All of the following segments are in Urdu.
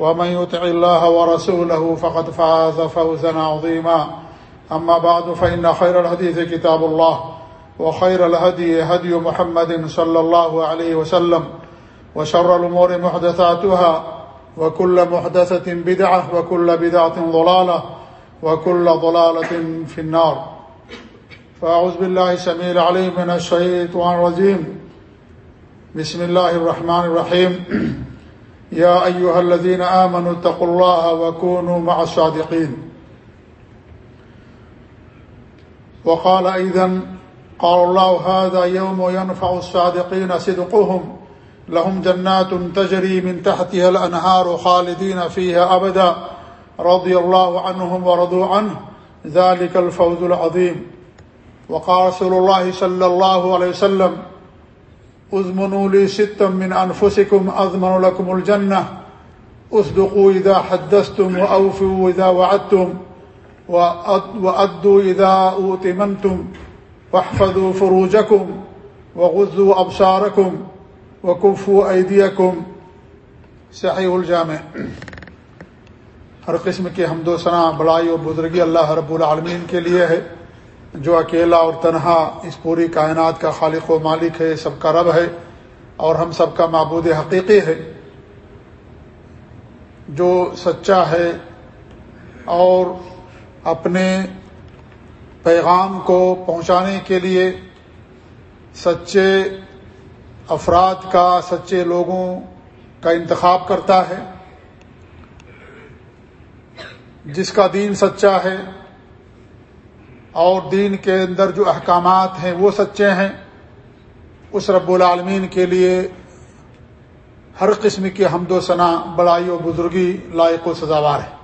ومن يطع الله ورسوله فقد فاز فوزا عظيما. أما بعد، فإن خير الحديث كتاب الله، وخير الهدي هدي محمد صلى الله عليه وسلم، وشر الأمور محدثاتها، وكل محدثة بدعة، وكل بدعة ضلالة، وكل ضلالة في النار. فأعوذ بالله سميل عليه من الشيطان الرجيم. بسم الله الرحمن الرحيم. يا أيها الذين آمنوا اتقوا الله وكونوا مع الصادقين. وقال أيضا قال الله هذا يوم ينفع الصادقين صدقهم. لهم جنات تجري من تحتها الأنهار خالدين فيها أبدا. رضي الله عنهم ورضوا عنه. ذلك الفوز العظيم. وقال رسول الله صلى الله عليه وسلم اضمنوا لي من انفسكم اضمن لكم الجنه اصدقوا اذا حدثتم واوفوا اذا وعدتم وادوا اذا اوتمنتم واحفظوا فروجكم وغزوا ابصاركم وكفوا ايديكم صحيح الجامع. ہر قسم کے حمد و ثنا بڑائی اور بزرگی اللہ رب العالمین کے لیے ہے۔ جو اکیلا اور تنہا اس پوری کائنات کا خالق و مالک ہے، سب کا رب ہے اور ہم سب کا معبود حقیقی ہے۔ جو سچا ہے اور اپنے پیغام کو پہنچانے کے لیے سچے افراد کا، سچے لوگوں کا انتخاب کرتا ہے۔ جس کا دین سچا ہے اور دین کے اندر جو احکامات ہیں وہ سچے ہیں۔ اس رب العالمین کے لیے ہر قسم کی حمد و ثناء بڑائی و بزرگی لائق و سزاوار ہے۔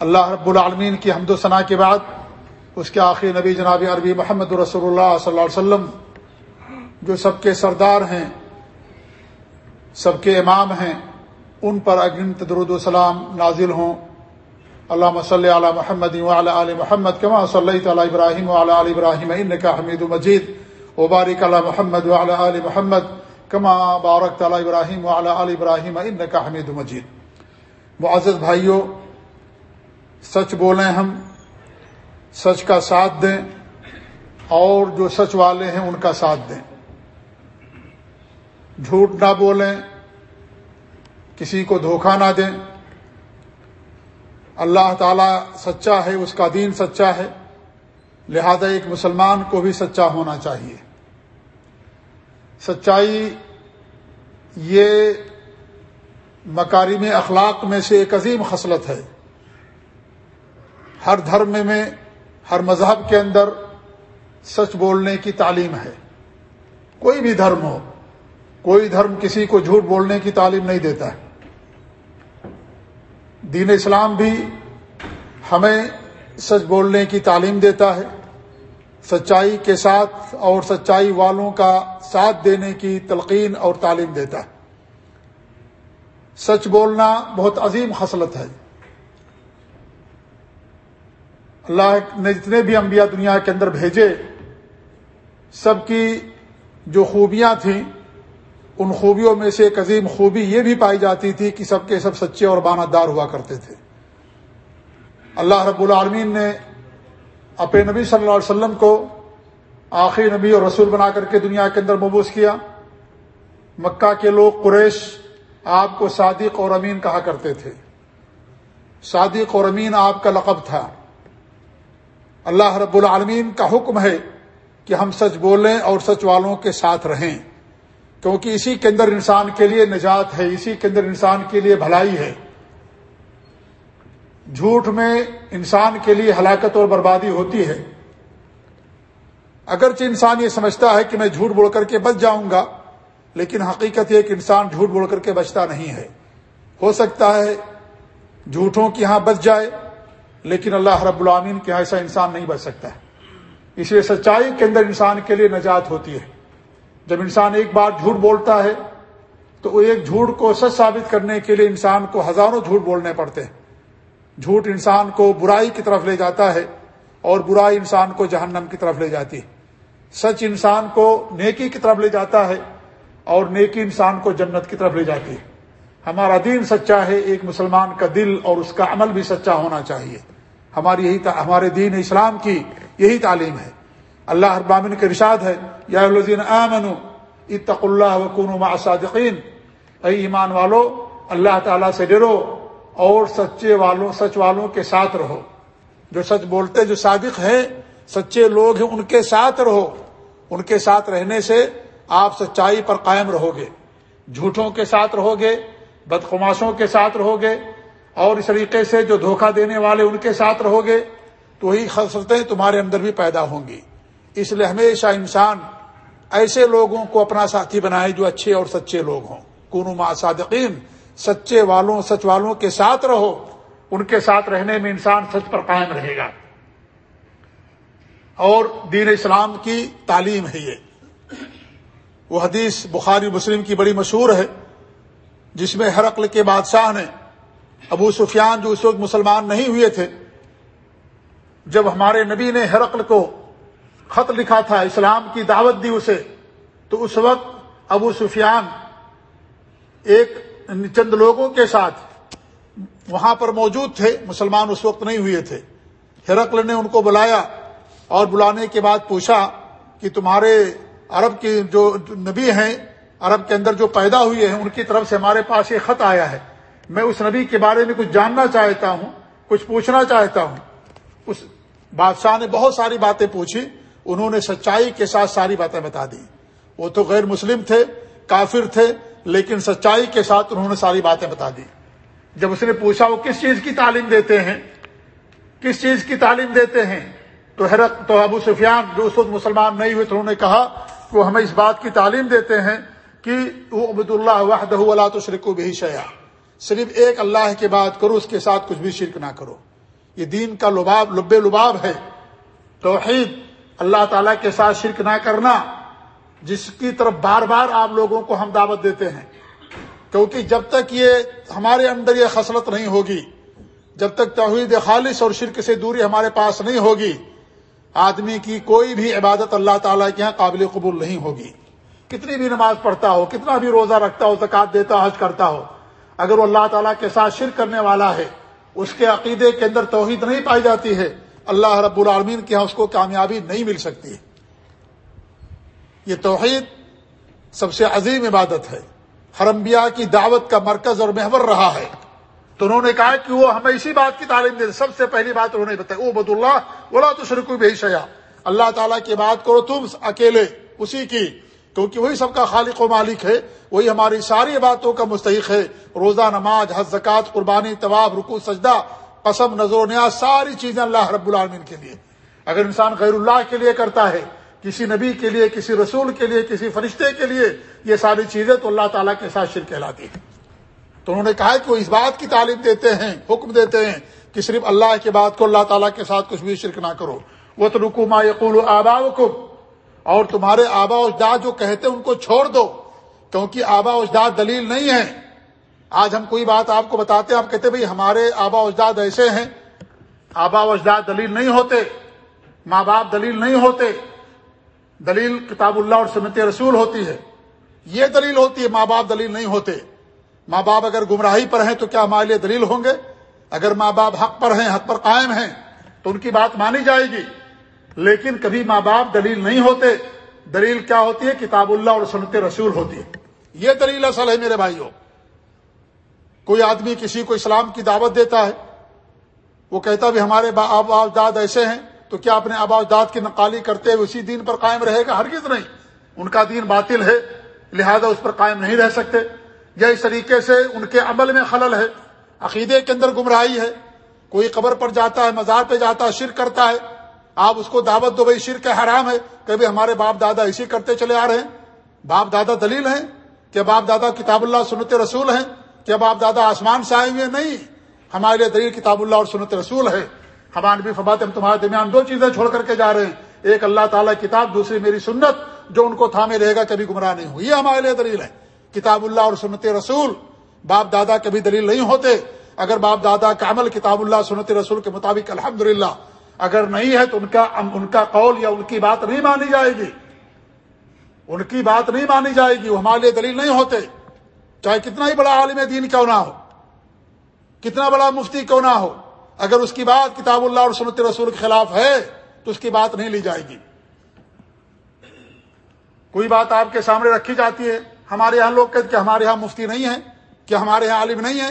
اللہ رب العالمین کی حمد و ثناء کے بعد اس کے آخری نبی جناب عربی محمد رسول اللہ صلی اللہ علیہ وسلم جو سب کے سردار ہیں، سب کے امام ہیں، ان پر اگنت درود السلام نازل ہوں۔ اللہ صلی علی محمد وعلی علی محمد کما صلی تعالی ابراہیم وعلی علی ابراہیم انکا حمید مجید وبارک علی محمد وعلی علی محمد کما بارک تعالی ابراہیم وعلی علی ابراہیم انکا حمید مجید معزز بھائیوں سچ بولیں ہم، سچ کا ساتھ دیں اور جو سچ والے ہیں ان کا ساتھ دیں۔ جھوٹ نہ بولیں، کسی کو دھوکہ نہ دیں۔ اللہ تعالی سچا ہے، اس کا دین سچا ہے، لہذا ایک مسلمان کو بھی سچا ہونا چاہیے۔ سچائی یہ مکارم اخلاق میں سے ایک عظیم خصلت ہے۔ ہر دھرم میں، ہر مذہب کے اندر سچ بولنے کی تعلیم ہے۔ کوئی بھی دھرم ہو، کوئی دھرم کسی کو جھوٹ بولنے کی تعلیم نہیں دیتا ہے۔ دین اسلام بھی ہمیں سچ بولنے کی تعلیم دیتا ہے۔ سچائی کے ساتھ اور سچائی والوں کا ساتھ دینے کی تلقین اور تعلیم دیتا ہے۔ سچ بولنا بہت عظیم خصلت ہے۔ اللہ نے جتنے بھی انبیاء دنیا کے اندر بھیجے، سب کی جو خوبیاں تھیں ان خوبیوں میں سے ایک عظیم خوبی یہ بھی پائی جاتی تھی کہ سب کے سب سچے اور بانہ دار ہوا کرتے تھے۔ اللہ رب العالمین نے اپنے نبی صلی اللہ علیہ وسلم کو آخری نبی اور رسول بنا کر کے دنیا کے اندر مبوس کیا۔ مکہ کے لوگ قریش آپ کو صادق اور امین کہا کرتے تھے۔ صادق اور امین آپ کا لقب تھا۔ اللہ رب العالمین کا حکم ہے کہ ہم سچ بولیں اور سچ والوں کے ساتھ رہیں۔ کیونکہ اسی کے اندر انسان کے لیے نجات ہے، اسی کے اندر انسان کے لیے بھلائی ہے۔ جھوٹ میں انسان کے لیے ہلاکت اور بربادی ہوتی ہے۔ اگرچہ انسان یہ سمجھتا ہے کہ میں جھوٹ بول کر کے بچ جاؤں گا، لیکن حقیقت یہ کہ انسان جھوٹ بول کر کے بچتا نہیں ہے۔ ہو سکتا ہے جھوٹوں کی یہاں بچ جائے، لیکن اللہ رب العامین کے یہاں ایسا انسان نہیں بچ سکتا۔ ہے اس لیے سچائی کے اندر انسان کے لیے نجات ہوتی ہے۔ جب انسان ایک بار جھوٹ بولتا ہے، تو ایک جھوٹ کو سچ ثابت کرنے کے لیے انسان کو ہزاروں جھوٹ بولنے پڑتے ہیں۔ جھوٹ انسان کو برائی کی طرف لے جاتا ہے اور برائی انسان کو جہنم کی طرف لے جاتی ہے۔ سچ انسان کو نیکی کی طرف لے جاتا ہے اور نیکی انسان کو جنت کی طرف لے جاتی ہے۔ ہمارا دین سچا ہے، ایک مسلمان کا دل اور اس کا عمل بھی سچا ہونا چاہیے۔ ہماری یہی ہمارے دین اسلام کی یہی تعلیم ہے۔ اللہ ابامن کے رشاد ہے، یا آمن اتق اللہ وکون صادقین اے ایمان والو، اللہ تعالیٰ سے ڈرو اور سچے والوں، سچ والوں کے ساتھ رہو۔ جو سچ بولتے، جو صادق ہیں، سچے لوگ ہیں، ان کے ساتھ رہو۔ ان کے ساتھ رہنے سے آپ سچائی پر قائم رہو گے جھوٹوں کے ساتھ رہو گے بدخماشوں کے ساتھ رہو گے اور اس طریقے سے جو دھوکہ دینے والے ان کے ساتھ رہو گے تو وہی خسرتیں تمہارے اندر بھی پیدا ہوں گی۔ اس لیے ہمیشہ انسان ایسے لوگوں کو اپنا ساتھی بنائے جو اچھے اور سچے لوگ ہوں۔ کنو صادقین، سچے والوں، سچ والوں کے ساتھ رہو۔ ان کے ساتھ رہنے میں انسان سچ پر قائم رہے گا۔ اور دین اسلام کی تعلیم ہے یہ۔ وہ حدیث بخاری مسلم کی بڑی مشہور ہے، جس میں حرقل کے بادشاہ نے ابو سفیان جو اس وقت مسلمان نہیں ہوئے تھے، جب ہمارے نبی نے حرقل کو خط لکھا تھا، اسلام کی دعوت دی اسے۔ تو اس وقت ابو سفیان ایک چند لوگوں کے ساتھ وہاں پر موجود تھے، مسلمان اس وقت نہیں ہوئے تھے۔ ہرقل نے ان کو بلایا اور بلانے کے بعد پوچھا کہ تمہارے عرب کے جو نبی ہیں، عرب کے اندر جو پیدا ہوئے ہیں، ان کی طرف سے ہمارے پاس یہ خط آیا ہے۔ میں اس نبی کے بارے میں کچھ جاننا چاہتا ہوں، کچھ پوچھنا چاہتا ہوں۔ اس بادشاہ نے بہت ساری باتیں پوچھی۔ انہوں نے سچائی کے ساتھ ساری باتیں بتا دی۔ وہ تو غیر مسلم تھے، کافر تھے، لیکن سچائی کے ساتھ انہوں نے ساری باتیں بتا دی۔ جب اس نے پوچھا وہ کس چیز کی تعلیم دیتے ہیں؟ کس چیز کی تعلیم دیتے ہیں؟ تو حیرت، تو ابو سفیان جو اس وقت مسلمان نہیں ہوئے تو انہوں نے کہا کہ وہ ہمیں اس بات کی تعلیم دیتے ہیں کہ وہ عبد اللہ وحدہ اللہ تو شرک بھی شیا صرف ایک اللہ کے بات کرو، اس کے ساتھ کچھ بھی شرک نہ کرو۔ یہ دین کا لباب لب لباب ہے۔ توحید اللہ تعالیٰ کے ساتھ شرک نہ کرنا جس کی طرف بار بار آپ لوگوں کو ہم دعوت دیتے ہیں۔ کیونکہ جب تک یہ ہمارے اندر یہ خصلت نہیں ہوگی، جب تک توحید خالص اور شرک سے دوری ہمارے پاس نہیں ہوگی، آدمی کی کوئی بھی عبادت اللہ تعالیٰ کے یہاں قابل قبول نہیں ہوگی۔ کتنی بھی نماز پڑھتا ہو، کتنا بھی روزہ رکھتا ہو، زکات دیتا حج کرتا ہو، اگر وہ اللہ تعالیٰ کے ساتھ شرک کرنے والا ہے، اس کے عقیدے کے اندر توحید نہیں پائی جاتی ہے اللہ رب العالمین کے یہاں اس کو کامیابی نہیں مل سکتی۔ یہ توحید سب سے عظیم عبادت ہے۔ حرمبیا کی دعوت کا مرکز اور محور رہا ہے۔ تو انہوں نے کہا کہ وہ ہمیں اسی بات کی تعلیم دے سب سے پہلی بات انہوں نے بتائی بد اللہ بولا تو شرکو بھی شیا اللہ تعالیٰ کی بات کرو تم اکیلے، اسی کی۔ کیونکہ وہی سب کا خالق و مالک ہے، وہی ہماری ساری باتوں کا مستحق ہے۔ روزہ، نماز حز زکات قربانی طواب رکو سجدہ قسم، نظر و نیاز، ساری چیزیں اللہ رب العالمین کے لیے۔ اگر انسان غیر اللہ کے لیے کرتا ہے، کسی نبی کے لیے، کسی رسول کے لیے، کسی فرشتے کے لیے یہ ساری چیزیں تو اللہ تعالیٰ کے ساتھ شرک کہلاتی ہیں۔ تو انہوں نے کہا کہ وہ اس بات کی تعلیم دیتے ہیں، حکم دیتے ہیں کہ صرف اللہ کے بات کو اللہ تعالیٰ کے ساتھ کچھ بھی شرک نہ کرو۔ وہ تو رکو ما یقول آبا اور تمہارے آبا اجداد جو کہتے ہیں ان کو چھوڑ دو، کیونکہ آبا اجداد دلیل نہیں ہے آج ہم کوئی بات آپ کو بتاتے ہیں، آپ کہتے بھائی ہمارے آبا اجداد ایسے ہیں۔ آبا اجداد دلیل نہیں ہوتے، ماں باپ دلیل نہیں ہوتے۔ دلیل کتاب اللہ اور سنت رسول ہوتی ہے۔ یہ دلیل ہوتی ہے، ماں باپ دلیل نہیں ہوتے۔ ماں باپ اگر گمراہی پر ہیں تو کیا ہمارے لیے دلیل ہوں گے؟ اگر ماں باپ حق پر ہیں، حق پر قائم ہیں، تو ان کی بات مانی جائے گی۔ لیکن کبھی ماں باپ دلیل نہیں ہوتے، دلیل کیا ہوتی ہے؟ کتاب اللہ اور سنت رسول ہوتی ہے۔ یہ دلیل اصل ہے میرے بھائیوں۔ کوئی آدمی کسی کو اسلام کی دعوت دیتا ہے، وہ کہتا بھی ہمارے داد ایسے ہیں، تو کیا اپنے آبا اجداد کی نقالی کرتے ہوئے اسی دین پر قائم رہے گا؟ ہرگز نہیں۔ ان کا دین باطل ہے، لہذا اس پر قائم نہیں رہ سکتے۔ یا اس طریقے سے ان کے عمل میں خلل ہے، عقیدے کے اندر گمراہی ہے۔ کوئی قبر پر جاتا ہے، مزار پہ جاتا ہے، شرک کرتا ہے، آپ اس کو دعوت دو بھائی شرک حرام ہے کبھی ہمارے باپ دادا اسی کرتے چلے آ رہے ہیں۔ باپ دادا دلیل ہیں کہ باپ دادا کتاب اللہ، سنت رسول ہیں۔ کہ باپ دادا آسمان سے آئے ہوئے نہیں، ہمارے لیے دلیل کتاب اللہ اور سنت رسول ہے۔ ہمارے بھی فبات ہم تمہارے درمیان دو چیزیں چھوڑ کر کے جا رہے ہیں۔ ایک اللہ تعالیٰ کتاب، دوسری میری سنت، جو ان کو تھامے رہے گا، کبھی گمراہ نہیں ہو یہ ہمارے لیے دلیل ہے۔ کتاب اللہ اور سنت رسول، باپ دادا کبھی دلیل نہیں ہوتے۔ اگر باپ دادا کا عمل کتاب اللہ سنت رسول کے مطابق الحمد اگر نہیں ہے تو ان کا ان کا قول یا ان کی بات نہیں مانی جائے گی۔ ان کی بات نہیں مانی جائے گی، وہ ہمارے لیے دلیل نہیں ہوتے۔ چاہے کتنا ہی بڑا عالم دین کیوں نہ ہو، کتنا بڑا مفتی کیوں نہ ہو، اگر اس کی بات کتاب اللہ اور سنت رسول کے خلاف ہے تو اس کی بات نہیں لی جائے گی۔ کوئی بات آپ کے سامنے رکھی جاتی ہے، ہمارے یہاں لوگ کہتے کہ ہمارے یہاں مفتی نہیں ہے، کہ ہمارے یہاں عالم نہیں ہے۔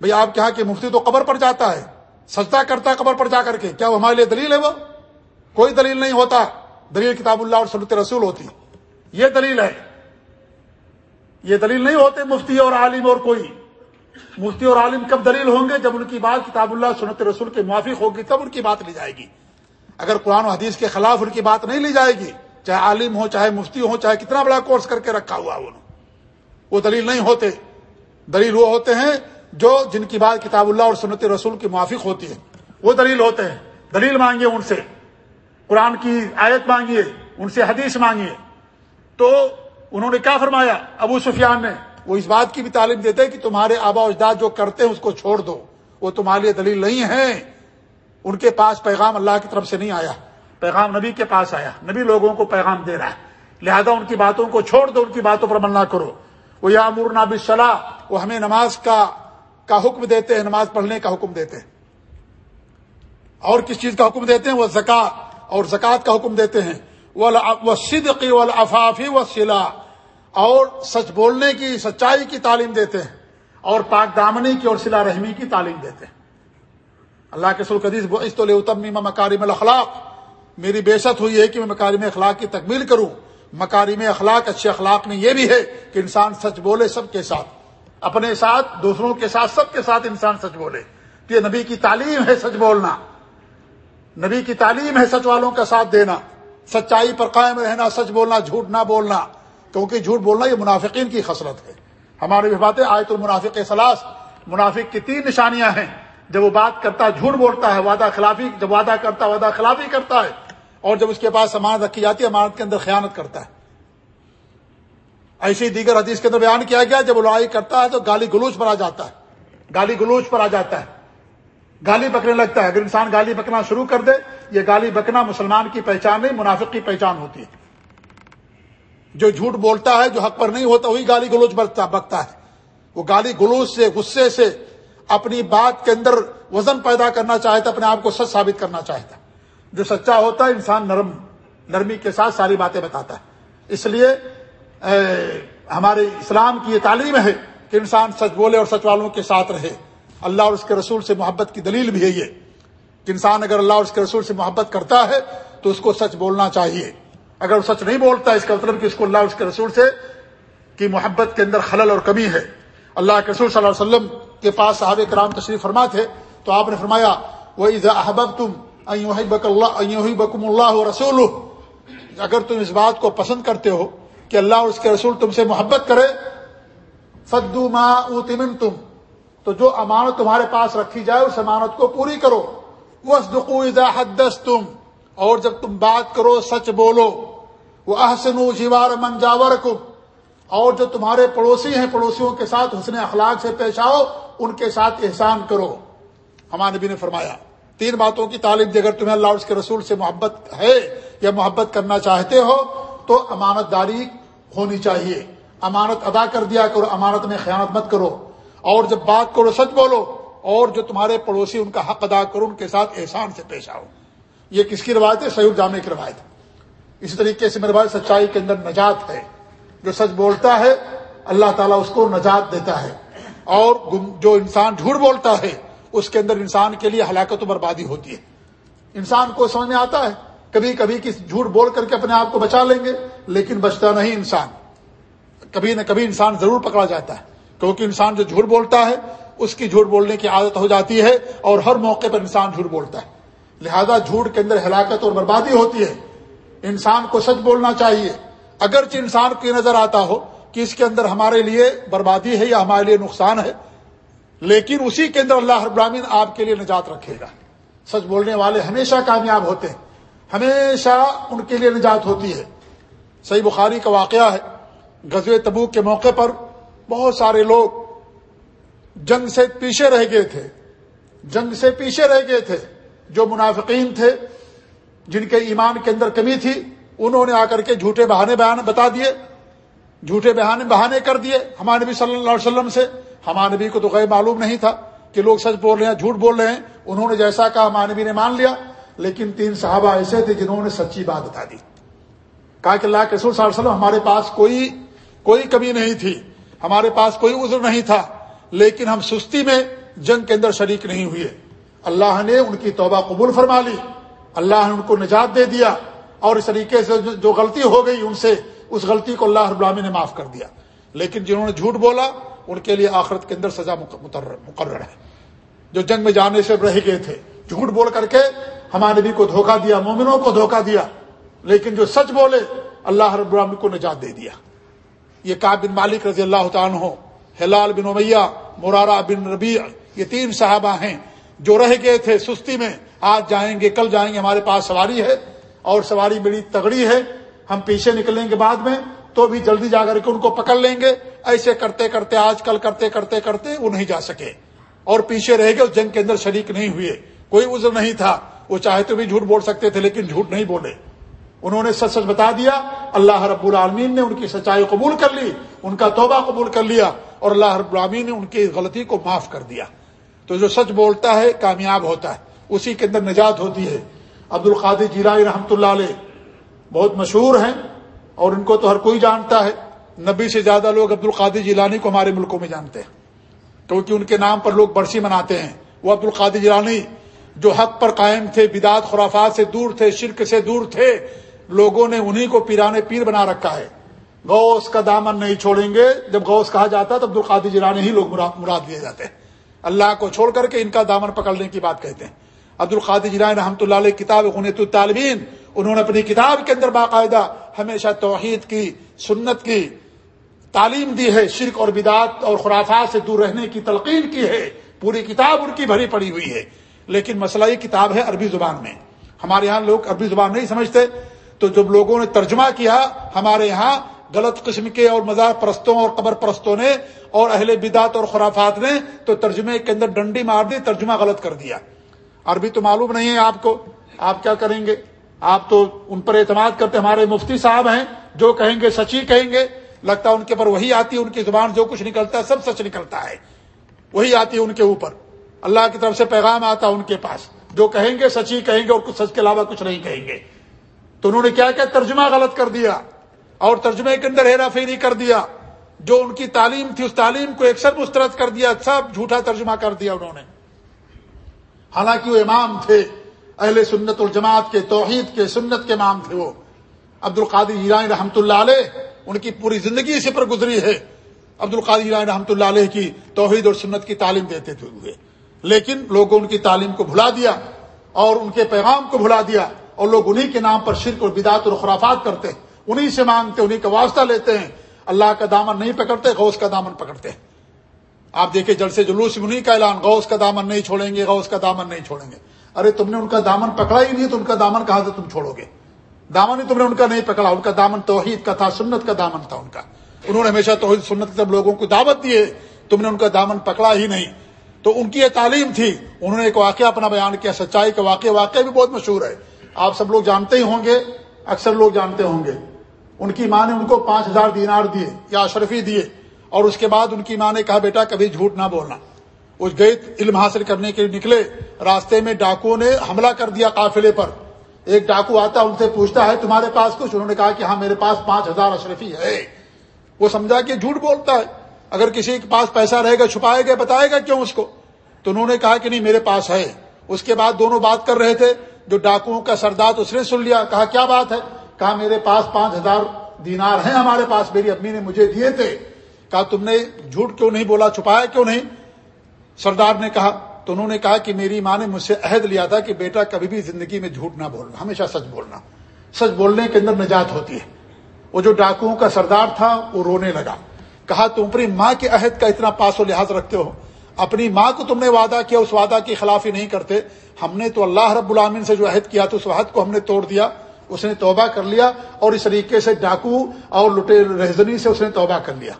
بھئی آپ کے یہاں کے مفتی تو قبر پر جاتا ہے، سجدہ کرتا ہے قبر پر جا کر کے، کیا وہ ہمارے لیے دلیل ہے وہ؟ کوئی دلیل نہیں ہوتا، دلیل کتاب اللہ اور سنت رسول ہوتی۔ یہ دلیل ہے۔ یہ دلیل نہیں ہوتے مفتی اور عالم اور کوئی۔ مفتی اور عالم کب دلیل ہوں گے؟ جب ان کی بات کتاب اللہ سنت رسول کے موافق ہوگی، تب ان کی بات لی جائے گی۔ اگر قرآن و حدیث کے خلاف ان کی بات نہیں لی جائے گی، چاہے عالم ہو، چاہے مفتی ہو، چاہے کتنا بڑا کورس کر کے رکھا ہوا انہوں وہ دلیل نہیں ہوتے۔ دلیل وہ ہوتے ہیں جو جن کی بات کتاب اللہ اور سنت رسول کی موافق ہوتی ہے۔ وہ دلیل ہوتے ہیں۔ دلیل مانگیے ان سے۔ قرآن کی آیت مانگیے، ان سے حدیث مانگیے۔ تو انہوں نے کیا فرمایا؟ ابو سفیان نے۔ وہ اس بات کی بھی تعلیم دیتے کہ تمہارے آبا اجداد جو کرتے ہیں اس کو چھوڑ دو۔ وہ تمہارے لیے دلیل نہیں ہے ان کے پاس پیغام اللہ کی طرف سے نہیں آیا۔ پیغام نبی کے پاس آیا۔ نبی لوگوں کو پیغام دے رہا ہے۔ لہذا ان کی باتوں کو چھوڑ دو ان کی باتوں پر عمل نہ کرو۔ وہ یا مور نابی صلاح وہ ہمیں نماز کا کا حکم دیتے ہیں نماز پڑھنے کا حکم دیتے ہیں۔ اور کس چیز کا حکم دیتے ہیں؟ وہ زکات اور زکوٰۃ کا حکم دیتے ہیں۔ وہ صدقی افافی و سلا اور سچ بولنے کی، سچائی کی تعلیم دیتے ہیں، اور پاک دامنی کی اور سلا رحمی کی تعلیم دیتے ہیں۔ اللہ کے سلقدیس استم مکارم الاخلاق میری بےست ہوئی ہے کہ میں مکارم اخلاق کی تکمیل کروں۔ مکارم اخلاق اچھے اخلاق میں یہ بھی ہے کہ انسان سچ بولے سب کے ساتھ، اپنے ساتھ، دوسروں کے ساتھ، سب کے ساتھ انسان سچ بولے۔ یہ نبی کی تعلیم ہے سچ بولنا۔ نبی کی تعلیم ہے سچ والوں کا ساتھ دینا۔ سچائی پر قائم رہنا، سچ بولنا، جھوٹ نہ بولنا۔ کیونکہ جھوٹ بولنا یہ منافقین کی خسرت ہے۔ ہماری بھی باتیں آیت المنافق سلاس، منافق کی تین نشانیاں ہیں۔ جب وہ بات کرتا جھوٹ بولتا ہے، وعدہ خلافی، جب وعدہ کرتا وعدہ خلافی کرتا ہے۔ اور جب اس کے پاس امانت رکھی جاتی ہے، امانت کے اندر خیانت کرتا ہے۔ ایسی دیگر حدیث کے اندر بیان کیا گیا، جب لڑائی کرتا ہے تو گالی گلوچ پر آ جاتا ہے۔ گالی گلوچ پر آ جاتا ہے۔ گالی بکنے لگتا ہے۔ اگر انسان گالی بکنا شروع کر دے، یہ گالی بکنا مسلمان کی پہچان نہیں، منافق کی پہچان ہوتی ہے۔ جو جھوٹ بولتا ہے، جو حق پر نہیں ہوتا، وہی گالی گلوچ بکتا ہے۔ وہ گالی گلوچ سے، غصے سے اپنی بات کے اندر وزن پیدا کرنا چاہتا، اپنے آپ کو سچ ثابت کرنا چاہتا۔ جو سچا ہوتا ہے انسان نرم، نرمی کے ساتھ ساری باتیں بتاتا ہے۔ اس لیے ہمارے اسلام کی یہ تعلیم ہے کہ انسان سچ بولے اور سچ والوں کے ساتھ رہے۔ اللہ اور اس کے رسول سے محبت کی دلیل بھی ہے یہ۔ کہ انسان اگر اللہ اور اس کے رسول سے محبت کرتا ہے، تو اس کو سچ بولنا چاہیے۔ اگر وہ سچ نہیں بولتا، اس کا مطلب کہ اس کو اللہ اس کے رسول سے کی محبت کے اندر خلل اور کمی ہے۔ اللہ کے رسول صلی اللہ علیہ وسلم کے پاس صحابہ کرام تشریف فرما تھے، تو آپ نے فرمایا وہ احباب تم بکم اللہ رسول اگر تم اس بات کو پسند کرتے ہو کہ اللہ اور اس کے رسول تم سے محبت کرے فدو ما تم تو جو امانت تمہارے پاس رکھی جائے، اس امانت کو پوری کرو۔ اذا حدس تم اور جب تم بات کرو، سچ بولو، وہ احسن جیوار منجاور اور جو تمہارے پڑوسی ہیں، پڑوسیوں کے ساتھ حسن اخلاق سے پیش آؤ، ان کے ساتھ احسان کرو۔ ہمارے نبی نے فرمایا، تین باتوں کی تعلیم دی، اگر تمہیں اللہ اور اس کے رسول سے محبت ہے یا محبت کرنا چاہتے ہو، تو امانت داری ہونی چاہیے۔ امانت ادا کر دیا کرو، امانت میں خیانت مت کرو۔ اور جب بات کرو، سچ بولو، اور جو تمہارے پڑوسی، ان کا حق ادا کرو، ان کے ساتھ احسان سے پیش آؤ۔ یہ کس کی روایت ہے؟ سعود جامع کی روایت۔ اسی طریقے سے میرے بھائی، سچائی کے اندر نجات ہے۔ جو سچ بولتا ہے، اللہ تعالیٰ اس کو نجات دیتا ہے۔ اور جو انسان جھوٹ بولتا ہے، اس کے اندر انسان کے لیے ہلاکت و بربادی ہوتی ہے۔ انسان کو سمجھ میں آتا ہے، کبھی کبھی کس جھوٹ بول کر کے اپنے آپ کو بچا لیں گے، لیکن بچتا نہیں انسان۔ کبھی نہ کبھی انسان ضرور پکڑا جاتا ہے۔ کیونکہ انسان جو جھوٹ بولتا ہے، اس کی جھوٹ بولنے کی عادت ہو جاتی ہے اور ہر موقع پر انسان جھوٹ بولتا ہے۔ لہذا جھوٹ کے اندر ہلاکت اور بربادی ہوتی ہے۔ انسان کو سچ بولنا چاہیے۔ اگرچہ انسان کو یہ نظر آتا ہو کہ اس کے اندر ہمارے لیے بربادی ہے یا ہمارے لیے نقصان ہے، لیکن اسی کے اندر اللہ ابراہین آپ کے لیے نجات رکھے گا۔ سچ بولنے والے ہمیشہ کامیاب ہوتے ہیں۔ ہمیشہ ان کے لیے نجات ہوتی ہے۔ صحیح بخاری کا واقعہ ہے۔ غزو تبوک کے موقع پر بہت سارے لوگ جنگ سے پیچھے رہ گئے تھے۔ جنگ سے پیچھے رہ گئے تھے۔ جو منافقین تھے، جن کے ایمان کے اندر کمی تھی، انہوں نے آ کر کے جھوٹے بہانے بیان بتا دیے۔ جھوٹے بہانے بہانے کر دیے۔ ہمارے نبی صلی اللہ علیہ وسلم سے۔ ہمارے نبی کو تو غیر معلوم نہیں تھا کہ لوگ سچ بول رہے ہیں، جھوٹ بول رہے ہیں۔ انہوں نے جیسا کہا، ہمارے نبی نے مان لیا۔ لیکن تین صحابہ ایسے تھے جنہوں نے سچی بات بتا دی۔ کہا کہ اللہ کے رسول صلی اللہ علیہ وسلم، ہمارے پاس کوئی کوئی کمی نہیں تھی۔ ہمارے پاس کوئی عذر نہیں تھا۔ لیکن ہم سستی میں جنگ کے اندر شریک نہیں ہوئے۔ اللہ نے ان کی توبہ قبول فرما لی۔ اللہ نے ان کو نجات دے دیا اور اس طریقے سے جو غلطی ہو گئی ان سے، اس غلطی کو اللہ رب العالمین نے معاف کر دیا۔ لیکن جنہوں نے جھوٹ بولا، ان کے لیے آخرت کے اندر سزا مقرر ہے۔ جو جنگ میں جانے سے رہ گئے تھے، جھوٹ بول کر کے ہمارے نبی کو دھوکہ دیا، مومنوں کو دھوکہ دیا، لیکن جو سچ بولے، اللہ رب العالمین کو نجات دے دیا۔ یہ کاب بن مالک رضی اللہ تعالیٰ ہو ہلال بن امیہ مرارا بن ربیع، یہ تین صحابہ ہیں۔ جو رہ گئے تھے سستی میں، آج جائیں گے، کل جائیں گے، ہمارے پاس سواری ہے اور سواری بڑی تگڑی ہے، ہم پیچھے نکلیں گے بعد میں تو بھی جلدی جا کر کے ان کو پکڑ لیں گے۔ ایسے کرتے کرتے، آج کل کرتے کرتے کرتے وہ نہیں جا سکے۔ اور پیچھے رہ گئے، اس جنگ کے اندر شریک نہیں ہوئے۔ کوئی عذر نہیں تھا۔ وہ چاہے تو بھی جھوٹ بول سکتے تھے، لیکن جھوٹ نہیں بولے۔ انہوں نے سچ سچ بتا دیا، اللہ رب العالمین نے ان کی سچائی قبول کر لی، ان کا توبہ قبول کر لیا اور اللہ رب العالمین نے ان کی غلطی کو معاف کر دیا۔ تو جو سچ بولتا ہے، کامیاب ہوتا ہے۔ اسی کے اندر نجات ہوتی ہے۔ عبد القادر جیلائی رحمۃ اللہ علیہ بہت مشہور ہیں اور ان کو تو ہر کوئی جانتا ہے۔ نبی سے زیادہ لوگ عبد القادر جیلانی کو ہمارے ملکوں میں جانتے ہیں۔ کیونکہ ان کے نام پر لوگ برسی مناتے ہیں۔ وہ عبد القادر جیلانی جو حق پر قائم تھے، بدعت، خرافات سے دور تھے، شرک سے دور تھے، لوگوں نے انہی کو پیرانے پیر بنا رکھا ہے۔ غوث کا دامن نہیں چھوڑیں گے۔ جب غوث کہا جاتا تو عبد القادر جیلانی ہی لوگ مراد دیے جاتے ہیں۔ اللہ کو چھوڑ کر کے ان کا دامن پکڑنے کی بات کہتے ہیں۔ عبد القادر جیلانی رحمۃ اللہ علیہ کتاب غنیت الطالبین انہوں نے اپنی کتاب کے اندر باقاعدہ ہمیشہ توحید کی، سنت کی تعلیم دی ہے۔ شرک اور بدعت اور خرافات سے دور رہنے کی تلقین کی ہے۔ پوری کتاب ان کی بھری پڑی ہوئی ہے۔ لیکن مسئلہ یہ کتاب ہے عربی زبان میں۔ ہمارے یہاں لوگ عربی زبان نہیں سمجھتے، تو جب لوگوں نے ترجمہ کیا، ہمارے یہاں غلط قسم کے اور مزاح پرستوں اور قبر پرستوں نے اور اہل بدعت اور خرافات نے تو ترجمے کے اندر ڈنڈی مار دی، ترجمہ غلط کر دیا۔ عربی تو معلوم نہیں ہے آپ کو۔ آپ کیا کریں گے؟ آپ تو ان پر اعتماد کرتے، ہمارے مفتی صاحب ہیں، جو کہیں گے سچی کہیں گے۔ لگتا ہے ان کے پر وہی آتی ہے، ان کی زبان جو کچھ نکلتا ہے، سب سچ نکلتا ہے۔ وہی آتی ہے ان کے اوپر۔ اللہ کی طرف سے پیغام آتا ہے ان کے پاس۔ جو کہیں گے سچی کہیں گے اور کچھ سچ کے علاوہ کچھ نہیں کہیں گے۔ تو انہوں نے کیا کیا؟ ترجمہ غلط کر دیا۔ اور ترجمے کے اندر ہیرا فیری کر دیا جو ان کی تعلیم تھی، اس تعلیم کو ایک سر مسترد کر دیا، سب جھوٹا ترجمہ کر دیا انہوں نے۔ حالانکہ وہ امام تھے، اہل سنت الجماعت کے، توحید کے، سنت کے امام تھے وہ۔ عبد القادر ایرانی رحمۃ اللہ علیہ ان کی پوری زندگی اسی پر گزری ہے۔ عبد القادر ایرانی رحمۃ اللہ علیہ کی توحید اور سنت کی تعلیم دیتے تھے ہوئے لیکن لوگوں ان کی تعلیم کو بھلا دیا اور ان کے پیغام کو بھلا دیا اور لوگ انہی کے نام پر شرک اور بدعت اور خرافات کرتے۔ ہیں انہی سے مانگتے انہی کا واسطہ لیتے ہیں۔ اللہ کا دامن نہیں پکڑتے، غوث کا دامن پکڑتے ہیں۔ آپ دیکھیں جل سے جلوس انہیں کا اعلان، غوث کا دامن نہیں چھوڑیں گے، غوث کا دامن نہیں چھوڑیں گے۔ ارے تم نے ان کا دامن پکڑا ہی نہیں، تو ان کا دامن کہاں سے تم چھوڑو گے؟ دامن ہی تم نے ان کا نہیں پکڑا، ان کا دامن توحید کا تھا، سنت کا دامن تھا ان کا۔ انہوں نے ہمیشہ توحید، سنت سب لوگوں کو دعوت دیے تم نے ان کا دامن پکڑا ہی نہیں۔ تو ان کی یہ تعلیم تھی۔ انہوں نے ایک واقعہ اپنا بیان کیا، سچائی کا واقعہ واقعہ بھی بہت مشہور ہے۔ آپ سب لوگ جانتے ہی ہوں گے، اکثر لوگ جانتے ہوں گے۔ ان کی ماں نے ان کو پانچ ہزار دینار دیے یا اشرفی دیے اور اس کے بعد ان کی ماں نے کہا، بیٹا، کبھی جھوٹ نہ بولنا۔ وہ گئے علم حاصل کرنے کے لیے نکلے۔ راستے میں ڈاکو نے حملہ کر دیا قافلے پر۔ ایک ڈاکو آتا، ان سے پوچھتا، ہے تمہارے پاس کچھ؟ انہوں نے کہا کہ ہاں میرے پاس پانچ ہزار اشرفی ہے۔ وہ سمجھا کہ جھوٹ بولتا ہے۔ اگر کسی کے پاس پیسہ رہے گا، چھپائے گا، بتائے گا کیوں اس کو؟ تو انہوں نے کہا کہ، نہیں، میرے پاس ہے۔ اس کے بعد دونوں بات کر رہے تھے۔ جو ڈاکوؤں کا سردار اس نے سن لیا، کہا، کیا بات ہے؟ کہا، میرے پاس پانچ ہزار دینار ہیں، ہمارے پاس میری امی نے مجھے دیے تھے۔ کہا، تم نے جھوٹ کیوں نہیں بولا، چھپایا کیوں نہیں؟ سردار نے کہا، تو انہوں نے کہا کہ میری ماں نے مجھ سے عہد لیا تھا کہ بیٹا کبھی بھی زندگی میں جھوٹ نہ بولنا، ہمیشہ سچ بولنا۔ سچ بولنے کے اندر نجات ہوتی ہے۔ وہ جو ڈاکوؤں کا سردار تھا، وہ رونے لگا۔ کہا، تم اپنی ماں کے عہد کا اتنا پاس و لحاظ رکھتے ہو۔ اپنی ماں کو تم نے وعدہ کیا، اس وعدہ کی خلافی نہیں کرتے۔ ہم نے تو اللہ رب العامن سے جو عہد کیا، تو اس عہد کو ہم نے توڑ دیا۔ اس نے توبہ کر لیا اور اس طریقے سے ڈاکو اور لٹے رہزنی سے اس نے توبہ کر لیا۔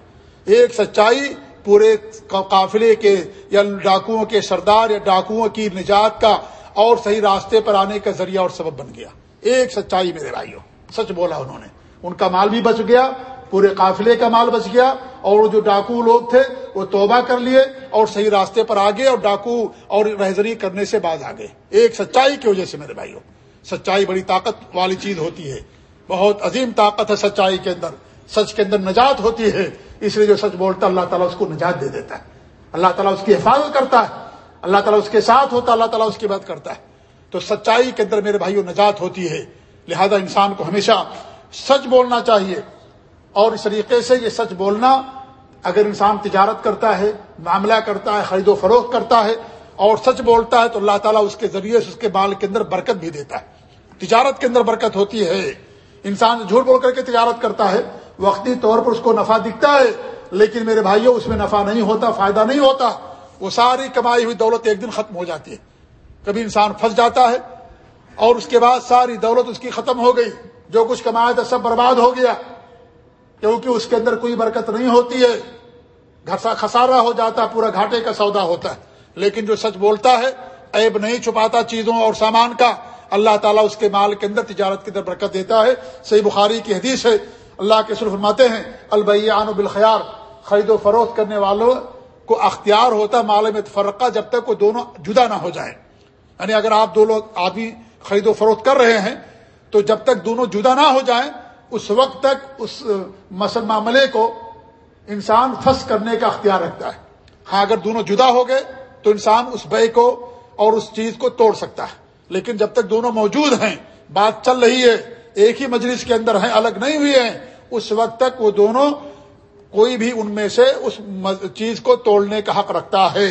ایک سچائی پورے قافلے کے یا ڈاکوؤں کے سردار یا ڈاکوؤں کی نجات کا اور صحیح راستے پر آنے کا ذریعہ اور سبب بن گیا۔ ایک سچائی میرے بھائیوں، سچ بولا انہوں نے۔ ان کا مال بھی بچ گیا، پورے قافلے کا مال بچ گیا اور جو ڈاکو لوگ تھے وہ توبہ کر لیے اور صحیح راستے پر آگے اور ڈاکو اور رہزری کرنے سے باز آگے ایک سچائی کی وجہ سے میرے بھائیوں۔ سچائی بڑی طاقت والی چیز ہوتی ہے۔ بہت عظیم طاقت ہے سچائی کے اندر۔ سچ کے اندر نجات ہوتی ہے۔ اس لیے جو سچ بولتا ہے، اللہ تعالیٰ اس کو نجات دے دیتا ہے۔ اللہ تعالیٰ اس کی حفاظت کرتا ہے۔ اللہ تعالیٰ اس کے ساتھ ہوتا ہے۔ اللہ تعالیٰ اس کی مدد کرتا ہے۔ تو سچائی کے اندر میرے بھائیوں نجات ہوتی ہے۔ لہذا انسان کو ہمیشہ سچ بولنا چاہیے۔ اور اس طریقے سے یہ سچ بولنا اگر انسان تجارت کرتا ہے، معاملہ کرتا ہے، خرید و فروخت کرتا ہے اور سچ بولتا ہے، تو اللہ تعالیٰ اس کے ذریعے سے، اس کے مال کے اندر برکت بھی دیتا ہے۔ تجارت کے اندر برکت ہوتی ہے۔ انسان جھوٹ بول کر کے تجارت کرتا ہے، وقتی طور پر اس کو نفع دکھتا ہے، لیکن میرے بھائیوں اس میں نفع نہیں ہوتا، فائدہ نہیں ہوتا۔ وہ ساری کمائی ہوئی دولت ایک دن ختم ہو جاتی ہے۔ کبھی انسان پھنس جاتا ہے اور اس کے بعد ساری دولت اس کی ختم ہو گئی۔ جو کچھ کمایا تھا سب برباد ہو گیا۔ کیونکہ اس کے اندر کوئی برکت نہیں ہوتی ہے۔ خسارا ہو جاتا، پورا گھاٹے کا سودا ہوتا ہے۔ لیکن جو سچ بولتا ہے، عیب نہیں چھپاتا چیزوں اور سامان کا۔ اللہ تعالیٰ اس کے مال کے اندر تجارت کے اندر برکت دیتا ہے۔ صحیح بخاری کی حدیث ہے، اللہ کے سر فرماتے ہیں البیان بالخیار، خرید و فروخت کرنے والوں کو اختیار ہوتا ہے مال میں فرقہ جب تک وہ دونوں جدا نہ ہو جائیں۔ یعنی اگر آپ دو لوگ، آدمی خرید و فروخت کر رہے ہیں، تو جب تک دونوں جدا نہ ہو جائیں، اس وقت تک اس مسل معاملے کو انسان پھنس کرنے کا اختیار رکھتا ہے۔ ہاں اگر دونوں جدا ہو گئے، تو انسان اس بے کو اور اس چیز کو توڑ سکتا ہے۔ لیکن جب تک دونوں موجود ہیں، بات چل رہی ہے، ایک ہی مجلس کے اندر ہیں، الگ نہیں ہوئے ہیں، اس وقت تک وہ دونوں کوئی بھی ان میں سے اس چیز کو توڑنے کا حق رکھتا ہے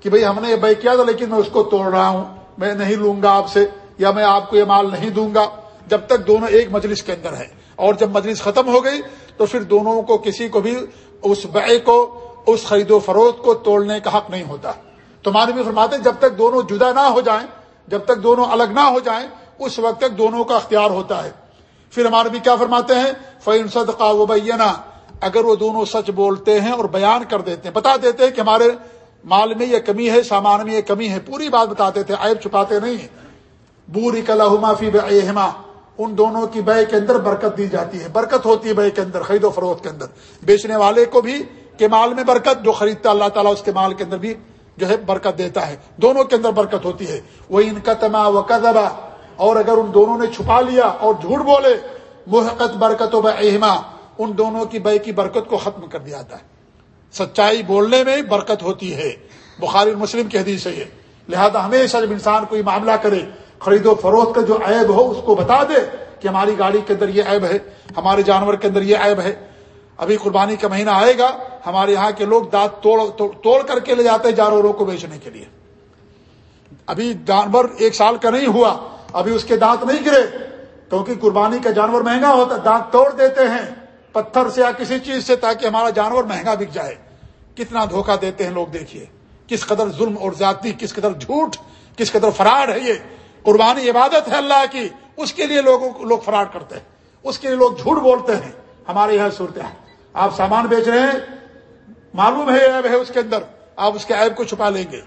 کہ بھئی ہم نے یہ بے کیا تھا لیکن میں اس کو توڑ رہا ہوں، میں نہیں لوں گا آپ سے یا میں آپ کو یہ مال نہیں دوں گا۔ جب تک دونوں ایک مجلس کے اندر ہیں اور جب مجلس ختم ہو گئی تو پھر دونوں کو کسی کو بھی اس بے کو، اس خرید و فروخت کو توڑنے کا حق نہیں ہوتا۔ تو بھی فرماتے جب تک دونوں جدا نہ ہو جائیں جب تک دونوں الگ نہ ہو جائیں، اس وقت تک دونوں کا اختیار ہوتا ہے۔ پھر ہمارے بھی کیا فرماتے ہیں؟ فعین صدقہ و اگر وہ دونوں سچ بولتے ہیں اور بیان کر دیتے ہیں، بتا دیتے ہیں کہ ہمارے مال میں یہ کمی ہے، سامان میں یہ کمی ہے، پوری بات بتاتے تھے، عیب چھپاتے نہیں بوری کلا فی بہما ان دونوں کی بے کے اندر برکت دی جاتی ہے۔ برکت ہوتی ہے بے کے اندر، خرید و فروخت کے اندر۔ بیچنے والے کو بھی کہ مال میں برکت، جو خریدتا اللہ تعالیٰ اس کے مال کے اندر بھی جو ہے برکت دیتا ہے، دونوں کے اندر برکت ہوتی ہے۔ وہ ان کا تما و اور اگر ان دونوں نے چھپا لیا اور جھوٹ بولے، محقت برکت و بہما ان دونوں کی بے کی برکت کو ختم کر دیا جاتا ہے۔ سچائی بولنے میں برکت ہوتی ہے۔ بخاری مسلم کی حدیث ہے یہ۔ لہذا ہمیشہ جب انسان کوئی معاملہ کرے، خرید و فروخت کا جو عیب ہو، اس کو بتا دے کہ ہماری گاڑی کے اندر یہ عیب ہے، ہمارے جانور کے اندر یہ عیب ہے۔ ابھی قربانی کا مہینہ آئے گا، ہمارے یہاں کے لوگ دانت توڑ توڑ کر کے لے جاتے ہیں جانوروں کو بیچنے کے لیے۔ ابھی جانور ایک سال کا نہیں ہوا، ابھی اس کے دانت نہیں گرے، کیونکہ قربانی کا جانور مہنگا ہوتا، دانت توڑ دیتے ہیں، پتھر سے یا کسی چیز سے تاکہ ہمارا جانور مہنگا بک جائے۔ کتنا دھوکہ دیتے ہیں لوگ دیکھیے، کس قدر ظلم اور زیادتی، کس قدر جھوٹ، کس قدر فراڈ ہے یہ۔ قربانی عبادت ہے اللہ کی، اس کے لیے لوگوں لوگ فراڈ کرتے ہیں، اس کے لیے لوگ جھوٹ بولتے ہیں۔ ہمارے یہاں صورت ہے آپ سامان بیچ رہے ہیں، معلوم ہے عیب ہے اس کے اندر، آپ اس کے عیب کو چھپا لیں گے۔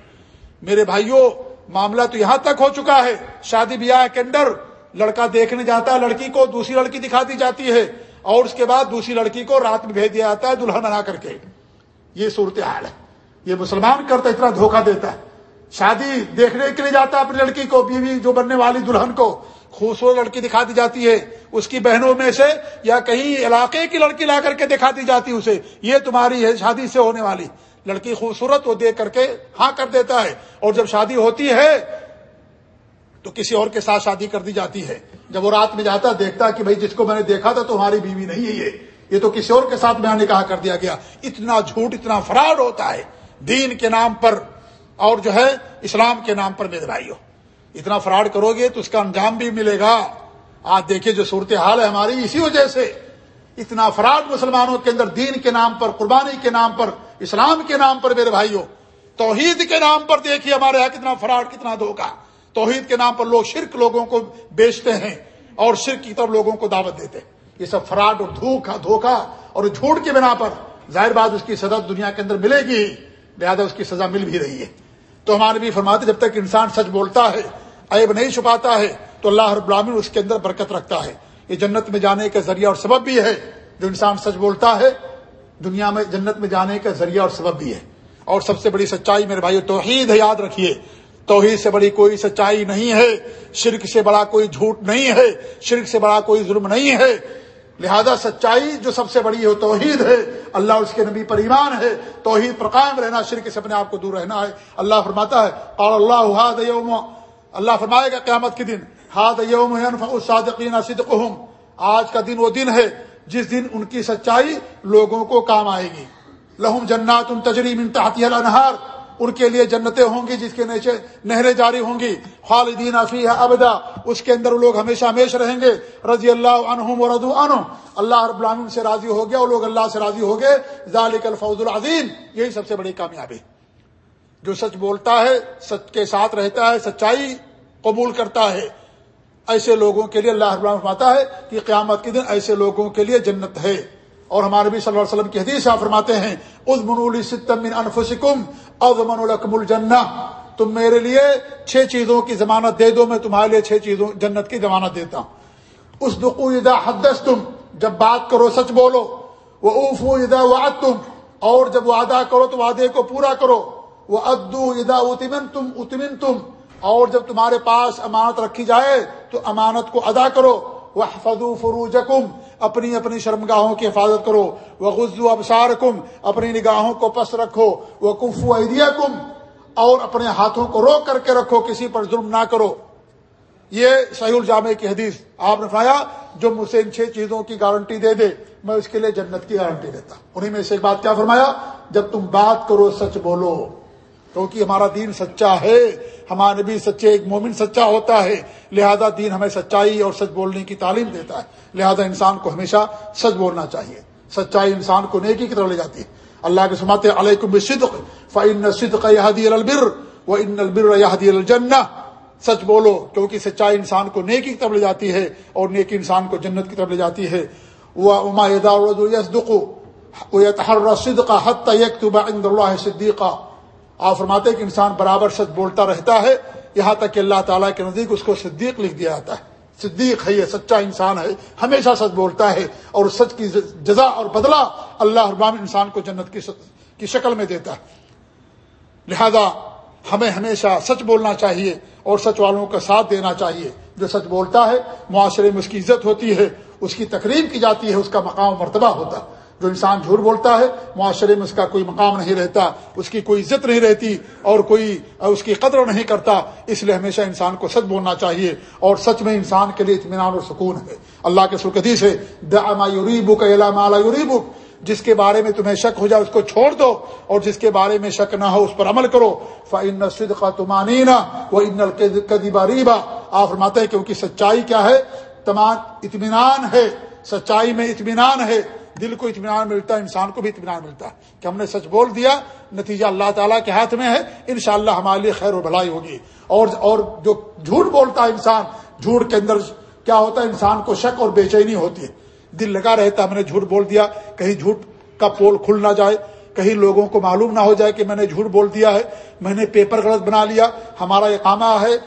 میرے بھائیوں معاملہ تو یہاں تک ہو چکا ہے۔ شادی بیاہ کے اندر لڑکا دیکھنے جاتا ہے لڑکی کو دوسری لڑکی دکھا دی جاتی ہے، اور اس کے بعد دوسری لڑکی کو رات میں بھیج دیا جاتا ہے، دلہن بنا کر کے۔ یہ صورت حال ہے۔ یہ مسلمان کرتا اتنا دھوکہ دیتا ہے۔ شادی دیکھنے کے لیے جاتا ہے اپنی لڑکی کو، بیوی جو بننے والی دلہن کو۔ خوبصورت لڑکی دکھا دی جاتی ہے، اس کی بہنوں میں سے یا کہیں علاقے کی لڑکی لا کر کے دکھا دی جاتی اسے، یہ تمہاری ہے، شادی سے ہونے والی۔ لڑکی خوبصورت وہ دیکھ کر کے ہاں کر دیتا ہے۔ اور جب شادی ہوتی ہے، تو کسی اور کے ساتھ شادی کر دی جاتی ہے۔ جب وہ رات میں جاتا دیکھتا کہ بھائی، جس کو میں نے دیکھا تھا تو ہماری بیوی نہیں ہے یہ۔ یہ تو کسی اور کے ساتھ میں نکاح کر دیا گیا۔ اتنا جھوٹ، اتنا فراڈ ہوتا ہے۔ دین کے نام پر اور جو ہے، اسلام کے نام پر میرے بھائی اتنا فراڈ کرو گے تو اس کا انجام بھی ملے گا۔ آج دیکھیے جو صورتحال ہے ہماری، اسی وجہ سے اتنا فراڈ مسلمانوں کے اندر، دین کے نام پر، قربانی کے نام پر، اسلام کے نام پر میرے بھائیوں، توحید کے نام پر دیکھیے ہمارے یہاں کتنا فراڈ، کتنا دھوکا توحید کے نام پر لوگ شرک لوگوں کو بیچتے ہیں اور شرک کی طرف لوگوں کو دعوت دیتے ہیں۔ یہ سب فراڈ اور دھوکا دھوکا اور جھوٹ کے بنا پر ظاہر بات اس کی سزا دنیا کے اندر ملے گی، لہٰذا اس کی سزا مل بھی رہی ہے۔ تو ہمارے بھی فرماتے جب تک انسان سچ بولتا ہے عیب نہیں چھپاتا ہے تو اللہ رب العالمین اس کے اندر برکت رکھتا ہے۔ یہ جنت میں جانے کا ذریعہ اور سبب بھی ہے۔ جو انسان سچ بولتا ہے، دنیا میں جنت میں جانے کا ذریعہ اور سبب بھی ہے۔ اور سب سے بڑی سچائی میرے بھائی توحید ہے، یاد رکھیے۔ توحید سے بڑی کوئی سچائی نہیں ہے۔ شرک سے بڑا کوئی جھوٹ نہیں ہے۔ شرک سے بڑا کوئی ظلم نہیں ہے۔ لہذا سچائی جو سب سے بڑی ہے توحید ہے۔ اللہ اس کے نبی پر ایمان ہے۔ توحید پر قائم رہنا، شرک سے اپنے آپ کو دور رہنا ہے۔ اللہ فرماتا ہے اور اللہ اللہ فرمائے گا قیامت کے دن ہاد یوم صادقین صدقہم آج کا دن وہ دن ہے جس دن ان کی سچائی لوگوں کو کام آئے گی۔ لہم جنات ان تجریم انتہتی الانہار۔ ان کے لیے جنتیں ہوں گی جس کے نیچے نہریں جاری ہوں گی۔ خالدین فی ابدا۔ اس کے اندر لوگ ہمیشہ ہمیشہ رہیں گے۔ رضی اللہ عنہم و ردو عنہ۔ اللہ رب العالمین سے راضی ہو گیا اور لوگ اللہ سے راضی ہو گئے۔ ذالک الفوز العظیم۔ یہی سب سے بڑی کامیابی۔ جو سچ بولتا ہے، سچ کے ساتھ رہتا ہے، سچائی قبول کرتا ہے۔ ایسے لوگوں کے لیے اللہ رب فرماتا ہے کہ قیامت کے دن ایسے لوگوں کے لیے جنت ہے۔ اور ہمارے نبی صلی اللہ علیہ وسلم کی حدیث آپ فرماتے ہیں من انفسکم اضمن الجنہ۔ تم میرے لیے چھ چیزوں کی ضمانت دے دو، میں تمہارے لیے چھ چیزوں، جنت کی ضمانت دیتا ہوں۔ اس دقو ادا حدس تم جب بات کرو، سچ بولو۔ وہ اوفو ادا وعد تم اور جب وعدہ کرو تو وعدے کو پورا کرو۔ وہ ادو ادا اتمن تم اتمن تم اور جب تمہارے پاس امانت رکھی جائے تو امانت کو ادا کرو۔ وہ فضو فروج اپنی اپنی شرمگاہوں کی حفاظت کرو۔ وہ غزو ابسار اپنی نگاہوں کو پس رکھو۔ وہ کفو عیدیا کم اور اپنے ہاتھوں کو روک کر کے رکھو، کسی پر ظلم نہ کرو۔ یہ صحیح الجامع کی حدیث آپ نے فرمایا، جو مجھ سے ان چھ چیزوں کی گارنٹی دے دے، میں اس کے لیے جنت کی گارنٹی دیتا انہیں میں سے ایک بات کیا فرمایا؟ جب تم بات کرو، سچ بولو۔ کیونکہ ہمارا دین سچا ہے، ہمارا نبی سچے، ایک مومن سچا ہوتا ہے، لہذا دین ہمیں سچائی اور سچ بولنے کی تعلیم دیتا ہے۔ لہذا انسان کو ہمیشہ سچ بولنا چاہیے۔ سچائی انسان کو نیکی کی طرف لے جاتی ہے۔ اللہ کے سماتے علیکم صدق فن صدق البر و ان البر یادی الجنہ۔ سچ بولو، کیونکہ سچائی انسان کو نیکی کی طرف لے جاتی ہے اور نیکی انسان کو جنت کی طرف لے جاتی ہے۔ وہ اما یسدق صدق حت یکتب عند اللہ صدیقہ آپ فرماتے کہ انسان برابر سچ بولتا رہتا ہے، یہاں تک کہ اللہ تعالیٰ کے نزدیک اس کو صدیق لکھ دیا جاتا ہے۔ صدیق ہے یہ، سچا انسان ہے، ہمیشہ سچ بولتا ہے اور سچ کی جزا اور بدلہ اللہ ابام انسان کو جنت کی شکل میں دیتا ہے۔ لہذا ہمیں ہمیشہ سچ بولنا چاہیے اور سچ والوں کا ساتھ دینا چاہیے۔ جو سچ بولتا ہے، معاشرے میں اس کی عزت ہوتی ہے، اس کی تقریب کی جاتی ہے، اس کا مقام مرتبہ ہوتا ہے۔ جو انسان جھوٹ بولتا ہے، معاشرے میں اس کا کوئی مقام نہیں رہتا، اس کی کوئی عزت نہیں رہتی اور کوئی، اس کی قدر نہیں کرتا، اس لیے ہمیشہ انسان کو سچ بولنا چاہیے اور سچ میں انسان کے لیے اطمینان اور سکون ہے۔ اللہ کے سرکتی سے بک بک جس کے بارے میں تمہیں شک ہو جائے اس کو چھوڑ دو اور جس کے بارے میں شک نہ ہو اس پر عمل کرو۔ فن صد کا تمانینا وہ ان قدیبہ ریبا آپ فرماتے ہیں کیونکہ سچائی کیا ہے؟ تمام اطمینان ہے، سچائی میں اطمینان ہے۔ دل کو اطمینان ملتا ہے، انسان کو بھی اطمینان ملتا ہے۔ کہ ہم نے سچ بول دیا، نتیجہ اللہ تعالیٰ کے ہاتھ میں ہے، انشاءاللہ ہمارے لیے خیر و بھلائی ہوگی۔ اور اور جو جھوٹ بولتا ہے انسان، جھوٹ کے اندر کیا ہوتا ہے، انسان کو شک اور بے چینی ہوتی ہے۔ دل لگا رہتا ہم نے جھوٹ بول دیا، کہیں جھوٹ کا پول کھل نہ جائے، کہیں لوگوں کو معلوم نہ ہو جائے کہ میں نے جھوٹ بول دیا ہے، میں نے پیپر غلط بنا لیا، ہمارا اقامہ ہے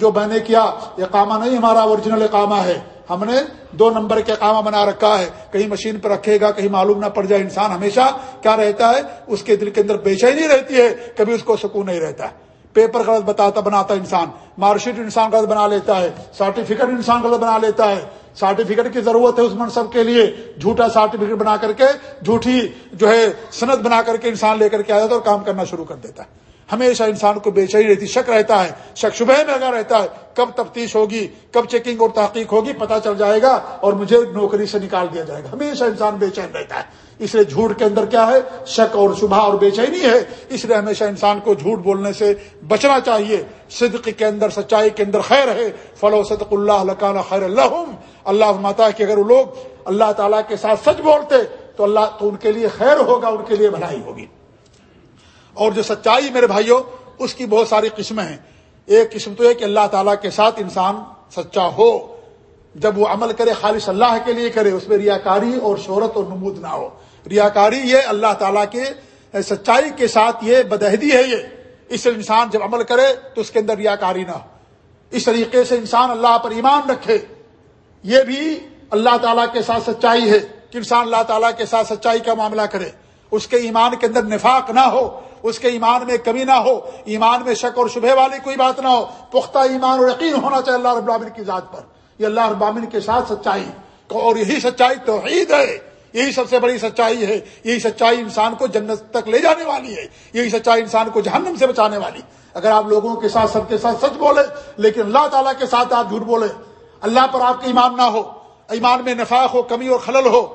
جو میں نے کیا اقامہ نہیں، ہمارا اوریجنل اقامہ ہے۔ ہم نے دو نمبر کے کام بنا رکھا ہے۔ کہیں مشین پہ رکھے گا، کہیں معلوم نہ پڑ جائے۔ انسان ہمیشہ کیا رہتا ہے؟ اس کے دل کے اندر بے چینی رہتی ہے۔ کبھی اس کو سکون نہیں رہتا۔ ہے پیپر غلط بتاتا، بناتا انسان۔ مارک شیٹ انسان غلط بنا لیتا ہے۔ سرٹیفکیٹ انسان غلط بنا لیتا ہے۔ سرٹیفکیٹ کی ضرورت ہے اس منصب کے لیے۔ جھوٹا سرٹیفکیٹ بنا کر کے، جھوٹی جو ہے، سند بنا کر کے انسان لے کر کے آ جاتا ہے اور کام کرنا شروع کر دیتا ہے۔ ہمیشہ انسان کو بے چینی رہتی، شک رہتا ہے، شک شبہ میں لگا رہتا ہے، کب تفتیش ہوگی، کب چیکنگ اور تحقیق ہوگی، پتہ چل جائے گا اور مجھے نوکری سے نکال دیا جائے گا۔ ہمیشہ انسان بے چین رہتا ہے۔ اس لیے جھوٹ کے اندر کیا ہے؟ شک اور شبہ اور بے چینی ہے۔ اس لیے ہمیشہ انسان کو جھوٹ بولنے سے بچنا چاہیے۔ صدق کے اندر، سچائی کے اندر خیر ہے۔ فلو صدق اللہ خیر اللہ اللہ ماتا کہ اگر وہ لوگ اللہ تعالیٰ کے ساتھ سچ بولتے تو اللہ تو ان کے لیے خیر ہوگا، ان کے لیے بھلائی ہوگی۔ اور جو سچائی میرے بھائیوں اس کی بہت ساری قسمیں ہیں۔ ایک قسم تو ہے کہ اللہ تعالیٰ کے ساتھ انسان سچا ہو۔ جب وہ عمل کرے، خالص اللہ کے لیے کرے، اس میں ریاکاری اور شہرت اور نمود نہ ہو۔ ریاکاری یہ اللہ تعالیٰ کے سچائی کے ساتھ یہ بدہدی ہے یہ۔ اس سے انسان جب عمل کرے تو اس کے اندر ریاکاری نہ ہو۔ اس طریقے سے انسان اللہ پر ایمان رکھے۔ یہ بھی اللہ تعالیٰ کے ساتھ سچائی ہے کہ انسان اللہ تعالیٰ کے ساتھ سچائی کا معاملہ کرے۔ اس کے ایمان کے اندر نفاق نہ ہو۔ اس کے ایمان میں کمی نہ ہو، ایمان میں شک اور شبہ والی کوئی بات نہ ہو، پختہ ایمان اور یقین ہونا چاہیے اللہ رب العالمین کی ذات پر۔ یہ اللہ رب العالمین کے ساتھ سچائی اور یہی سچائی توحید ہے۔ یہی سب سے بڑی سچائی ہے۔ یہی سچائی انسان کو جنت تک لے جانے والی ہے۔ یہی سچائی انسان کو جہنم سے بچانے والی۔ اگر آپ لوگوں کے ساتھ سب کے ساتھ سچ بولے، لیکن اللہ تعالیٰ کے ساتھ آپ جھوٹ بولے، اللہ پر آپ کا ایمان نہ ہو، ایمان میں نفاق ہو، کمی اور خلل ہو،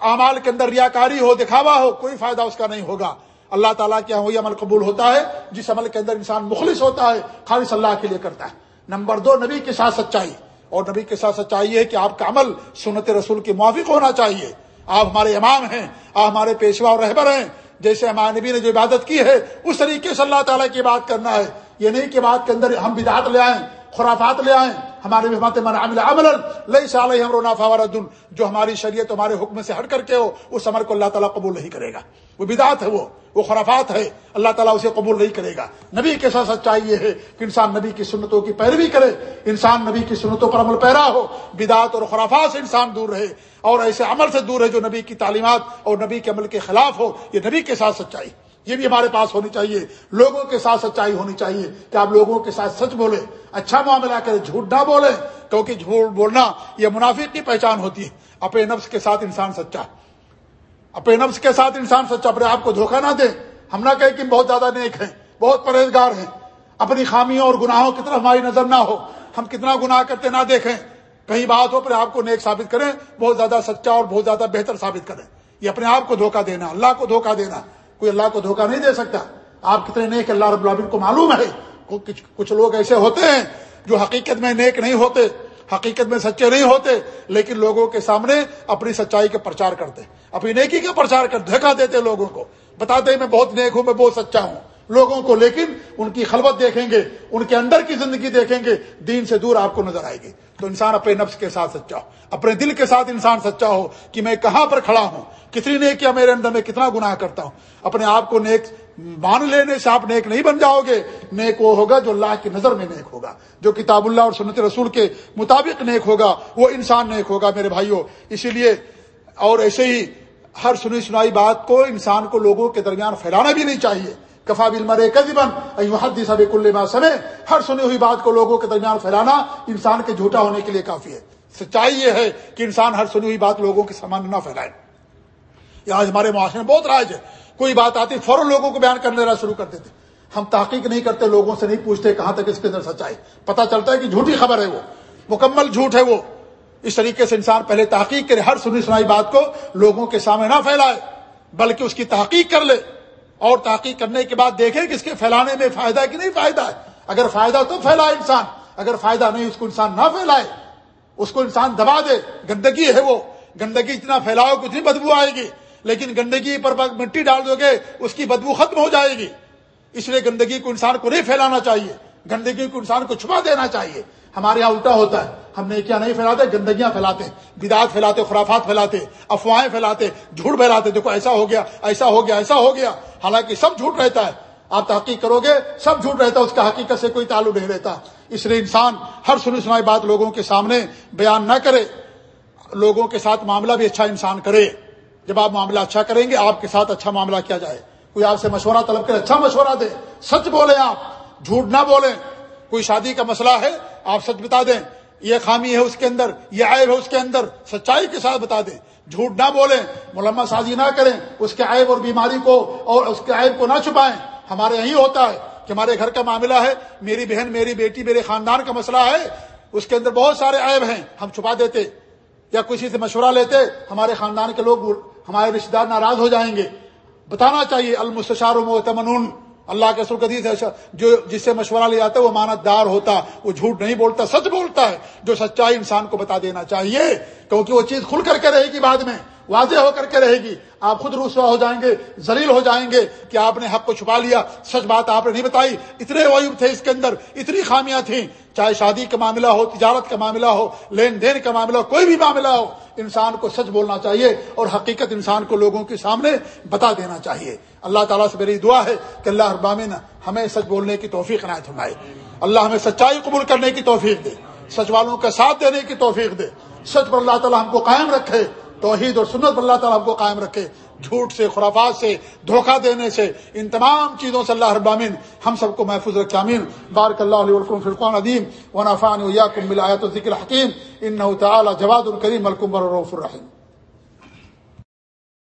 اعمال کے اندر ریاکاری ہو، دکھاوا ہو، کوئی فائدہ اس کا نہیں ہوگا۔ اللہ تعالیٰ کیا وہی عمل قبول ہوتا ہے، جس عمل کے اندر انسان مخلص ہوتا ہے، خالص اللہ کے لیے کرتا ہے۔ نمبر دو، نبی کے ساتھ سچائی۔ اور نبی کے ساتھ سچائی ہے کہ آپ کا عمل سنت رسول کے موافق ہونا چاہیے۔ آپ ہمارے امام ہیں، آپ ہمارے پیشوا اور رہبر ہیں۔ جیسے ہمارے نبی نے جو عبادت کی ہے، اس طریقے سے اللہ تعالیٰ کی بات کرنا ہے۔ یہ نہیں کہ بات کے اندر ہم بدعت لے آئیں خرافات لے آئیں۔ ہمارے من عمل عمل لئی سال فوارد جو ہماری شریعت، ہمارے حکم سے ہٹ کر کے ہو، اس عمل کو اللہ تعالیٰ قبول نہیں کرے گا۔ وہ بدعت ہے وہ وہ خرافات ہے۔ اللہ تعالیٰ اسے قبول نہیں کرے گا۔ نبی کے ساتھ سچائی یہ ہے کہ انسان نبی کی سنتوں کی پیروی کرے۔ انسان نبی کی سنتوں پر عمل پیرا ہو۔ بدعت اور خرافات سے انسان دور رہے۔ اور ایسے عمل سے دور ہے جو نبی کی تعلیمات اور نبی کے عمل کے خلاف ہو۔ یہ نبی کے ساتھ سچائی۔ یہ بھی ہمارے پاس ہونی چاہیے۔ لوگوں کے ساتھ سچائی ہونی چاہیے۔ کہ آپ لوگوں کے ساتھ سچ بولے اچھا معاملہ کرے جھوٹ نہ بولے کیونکہ جھوٹ بولنا یہ منافق کی پہچان ہوتی ہے۔ اپنے نفس کے ساتھ انسان سچا۔ اپنے نفس کے ساتھ انسان سچا، اپنے آپ کو دھوکہ نہ دے ہم نہ کہیں کہ بہت زیادہ نیک ہیں، بہت پرہیزگار ہیں۔ اپنی خامیوں اور گناہوں کی طرف ہماری نظر نہ ہو۔ ہم کتنا گناہ کرتے نہ دیکھیں۔ کہیں بات ہو، اپنے آپ کو نیک ثابت کریں، بہت زیادہ سچا اور بہت زیادہ بہتر ثابت کریں۔ یہ اپنے آپ کو دھوکہ دینا، اللہ کو دھوکہ دینا۔ کوئی اللہ کو دھوکہ نہیں دے سکتا۔ آپ کتنے نیک اللہ رب العالمین کو معلوم ہے۔ کچھ لوگ ایسے ہوتے ہیں جو حقیقت میں نیک نہیں ہوتے، حقیقت میں سچے نہیں ہوتے، لیکن لوگوں کے سامنے اپنی سچائی کا پرچار کرتے۔ اپنی نیکی کا پرچار کر دھکا دیتے لوگوں کو۔ بتاتے میں بہت نیک ہوں، میں بہت سچا ہوں۔ لوگوں کو، لیکن ان کی خلوت دیکھیں گے، ان کے اندر کی زندگی دیکھیں گے، دین سے دور آپ کو نظر آئے گی۔ تو انسان اپنے نفس کے ساتھ سچا ہو، اپنے دل کے ساتھ انسان سچا ہو کہ میں کہاں پر کھڑا ہوں۔ کتنی نیک کیا میرے اندر میں کتنا گناہ کرتا ہوں۔ اپنے آپ کو نیک مان لینے سے آپ نیک نہیں بن جاؤ گے۔ نیک وہ ہوگا جو اللہ کی نظر میں نیک ہوگا، جو کتاب اللہ اور سنت رسول کے مطابق نیک ہوگا۔ وہ انسان نیک ہوگا میرے بھائیوں۔ اسی لیے اور ایسے ہی ہر سنی سنائی بات کو انسان کو لوگوں کے درمیان پھیلانا بھی نہیں چاہیے۔ کفا بل مرے کزبن سب کل سمے ہر سنی ہوئی بات کو لوگوں کے درمیان پھیلانا انسان کے جھوٹا ہونے کے لیے کافی ہے۔ سچائی یہ ہے کہ انسان ہر سنی ہوئی بات لوگوں کے سامان نہ پھیلائے۔ یہ آج ہمارے معاشرے میں بہت رائج ہے۔ کوئی بات آتی فوراً لوگوں کو بیان کرنے شروع کر دیتے۔ ہم تحقیق نہیں کرتے، لوگوں سے نہیں پوچھتے کہاں تک اس کے اندر سچائی۔ پتا چلتا ہے کہ جھوٹی خبر ہے وہ۔ مکمل جھوٹ ہے وہ۔ اس طریقے سے انسان پہلے تحقیق کرے، ہر سنی سنائی بات کو لوگوں کے سامنے نہ پھیلائے، بلکہ اس کی تحقیق کر لے۔ اور تحقیق کرنے کے بعد دیکھے کہ اس کے پھیلانے میں فائدہ کہ نہیں فائدہ ہے۔ اگر فائدہ تو پھیلائے انسان، اگر فائدہ نہیں اس کو انسان نہ پھیلائے، اس کو انسان دبا دے۔ گندگی ہے وہ۔ گندگی اتنا پھیلاؤ کہ اتنی بدبو آئے گی۔ لیکن گندگی پر مٹی ڈال دو گے، اس کی بدبو ختم ہو جائے گی۔ اس لیے گندگی کو انسان کو نہیں پھیلانا چاہیے۔ گندگی کو انسان کو چھپا دینا چاہیے۔ ہمارے یہاں الٹا ہوتا ہے۔ ہم نے کیا نہیں پھیلاتے؟ گندگیاں پھیلاتے بدعت پھیلاتے، خرافات پھیلاتے، افواہیں پھیلاتے، جھوٹ پھیلاتے دیکھو، ایسا ہو گیا، ایسا ہو گیا، ایسا ہو گیا۔ حالانکہ سب جھوٹ رہتا ہے۔ آپ تحقیق کرو گے، سب جھوٹ رہتا ہے، اس کا حقیقت سے کوئی تعلق نہیں رہتا۔ اس لیے انسان ہر سنی سنائی بات لوگوں کے سامنے بیان نہ کرے۔ لوگوں کے ساتھ معاملہ بھی اچھا انسان کرے۔ جب آپ معاملہ اچھا کریں گے، آپ کے ساتھ اچھا معاملہ کیا جائے۔ کوئی آپ سے مشورہ طلب کرے اچھا مشورہ دے۔ سچ بولیں آپ، جھوٹ نہ بولیں۔ کوئی شادی کا مسئلہ ہے، آپ سچ بتا دیں۔ یہ خامی ہے اس کے اندر، یہ عیب ہے اس کے اندر۔ سچائی کے ساتھ بتا دیں۔ جھوٹ نہ بولیں ملما سازی نہ کریں۔ اس کے عیب اور بیماری کو اور اس کے عیب کو نہ چھپائیں۔ ہمارے یہیں ہوتا ہے کہ ہمارے گھر کا معاملہ ہے، میری بہن، میری بیٹی، میرے خاندان کا مسئلہ ہے۔ اس کے اندر بہت سارے عیب ہیں، ہم چھپا دیتے۔ یا کسی سے مشورہ لیتے، ہمارے خاندان کے لوگ ہمارے رشتے دار ناراض ہو جائیں گے۔ بتانا چاہیے، المستشار و اللہ کے سر قدیث اچھا، جو جس سے مشورہ لے جاتا ہے، وہ مانت دار ہوتا، وہ جھوٹ نہیں بولتا، سچ بولتا ہے، جو سچائی انسان کو بتا دینا چاہیے، کیونکہ وہ چیز کھل کر کے رہے گی بعد میں، واضح ہو کر کے رہے گی۔ آپ خود رسوا ہو جائیں گے زلیل ہو جائیں گے کہ آپ نے حق کو چھپا لیا، سچ بات آپ نے نہیں بتائی۔ اتنے وایوب تھے اس کے اندر، اتنی خامیاں تھیں، چاہے شادی کا معاملہ ہو، تجارت کا معاملہ ہو، لین دین کا معاملہ ہو، کوئی بھی معاملہ ہو، انسان کو سچ بولنا چاہیے اور حقیقت انسان کو لوگوں کے سامنے بتا دینا چاہیے۔ اللہ تعالیٰ سے میری دعا ہے کہ اللہ ابامن ہمیں سچ بولنے کی توفیق عنایت فرمائے۔ اللہ ہمیں سچائی قبول کرنے کی توفیق دے، سچ والوں کا ساتھ دینے کی توفیق دے۔ سچ پر اللہ تعالیٰ ہم کو قائم رکھے، توحید اور سنت پر اللہ تعالیٰ ہم کو قائم رکھے۔ جھوٹ سے، خرافات سے، دھوکہ دینے سے، ان تمام چیزوں سے اللہ ابامن ہم سب کو محفوظ رکھے امین بارک اللہ علیہ فرقان عدیم و نفان و یا ذکر حکیم ان تعالیٰ جواد الکریم الکمبر الرف الرحیم۔